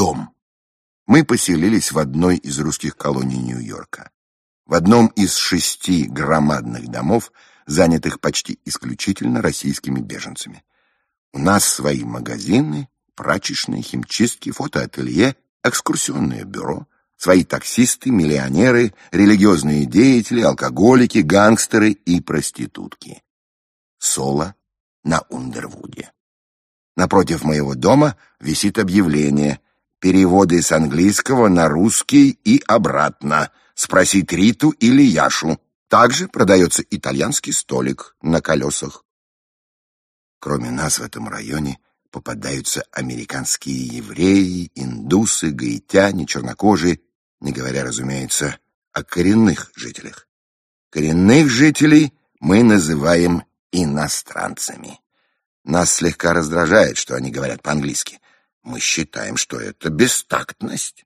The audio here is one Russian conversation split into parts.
дом. Мы поселились в одной из русских колоний Нью-Йорка. В одном из шести громадных домов, занятых почти исключительно российскими беженцами. У нас свои магазины, прачечные, химчистки, фотоателье, экскурсионное бюро, свои таксисты, миллионеры, религиозные деятели, алкоголики, гангстеры и проститутки. Соло на Ундервуде. Напротив моего дома висит объявление «Переводы с английского на русский и обратно. Спросить Риту или Яшу». Также продается итальянский столик на колесах. Кроме нас в этом районе попадаются американские евреи, индусы, гаитяне, чернокожие, не говоря, разумеется, о коренных жителях. Коренных жителей мы называем иностранцами. Нас слегка раздражает, что они говорят по-английски. Мы считаем, что это бестактность.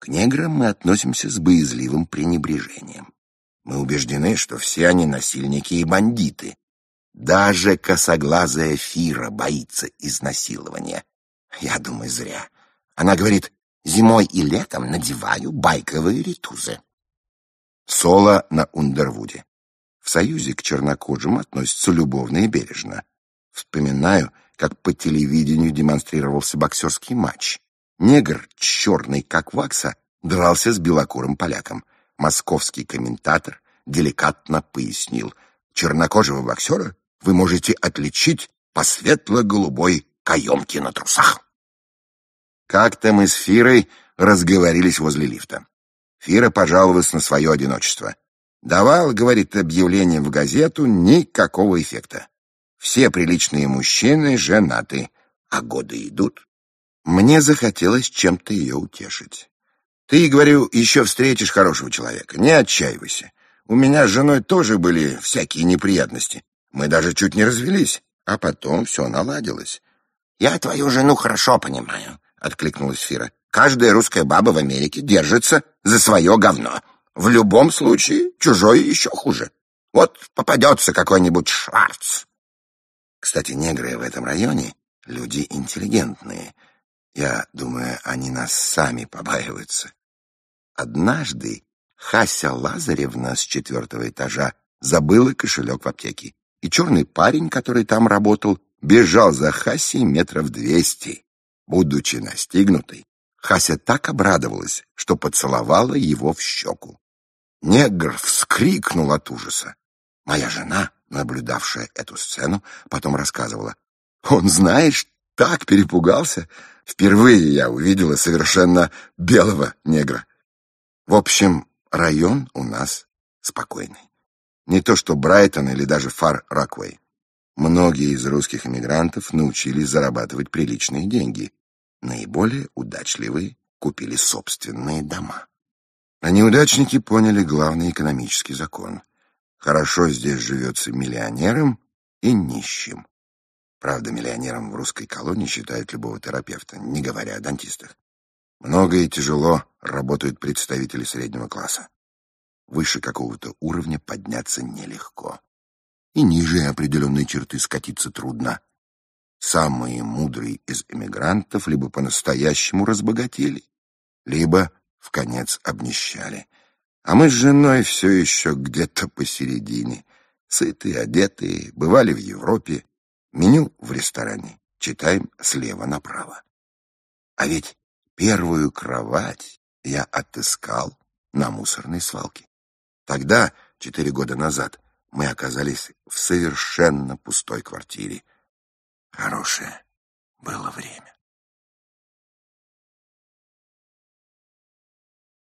К неграм мы относимся с боязливым пренебрежением. Мы убеждены, что все они насильники и бандиты, даже косоглазая Фира боится изнасилования. Я думаю, зря. Она говорит, зимой и летом надеваю байковые ритузы. Соло на Ундервуде. В союзе к чернокожим относятся любовно и бережно. Вспоминаю, как по телевидению демонстрировался боксерский матч. Негр, черный как вакса, дрался с белокурым поляком. Московский комментатор деликатно пояснил. Чернокожего боксера вы можете отличить по светло-голубой каемке на трусах. Как-то мы с Фирой разговорились возле лифта. Фира пожаловалась на свое одиночество. Давал, говорит, объявление в газету, никакого эффекта. Все приличные мужчины женаты, а годы идут. Мне захотелось чем-то ее утешить. Ты, говорю, еще встретишь хорошего человека, не отчаивайся. У меня с женой тоже были всякие неприятности. Мы даже чуть не развелись, а потом все наладилось. «Я твою жену хорошо понимаю», — откликнулась Фира. «Каждая русская баба в Америке держится за свое говно. В любом случае, чужое еще хуже. Вот попадется какой-нибудь Шварц». Кстати, негры в этом районе — люди интеллигентные. Я думаю, они нас сами побаиваются. Однажды Хася Лазаревна с четвертого этажа забыла кошелек в аптеке и черный парень, который там работал, бежал за Хасей метров двести. Будучи настигнутой, Хася так обрадовалась, что поцеловала его в щеку. Негр вскрикнул от ужаса. Моя жена, наблюдавшая эту сцену, потом рассказывала. Он, знаешь, так перепугался. Впервые я увидела совершенно белого негра. В общем, район у нас спокойный. Не то что Брайтон или даже Фар Роквей. Многие из русских эмигрантов научились зарабатывать приличные деньги. Наиболее удачливые купили собственные дома. А неудачники поняли главный экономический закон. Хорошо здесь живется миллионерам и нищим. Правда, миллионером в русской колонии считают любого терапевта, не говоря о дантистах. Много и тяжело работают представители среднего класса. Выше какого-то уровня подняться нелегко. И ниже определенной черты скатиться трудно. Самые мудрые из эмигрантов либо по-настоящему разбогатели, либо в конец обнищали. А мы с женой все еще где-то посередине. Сытые, одетые, бывали в Европе. Меню в ресторане. Читаем слева направо. А ведь первую кровать я отыскал на мусорной свалке. Тогда, четыре года назад, мы оказались в совершенно пустой квартире. Хорошее было время.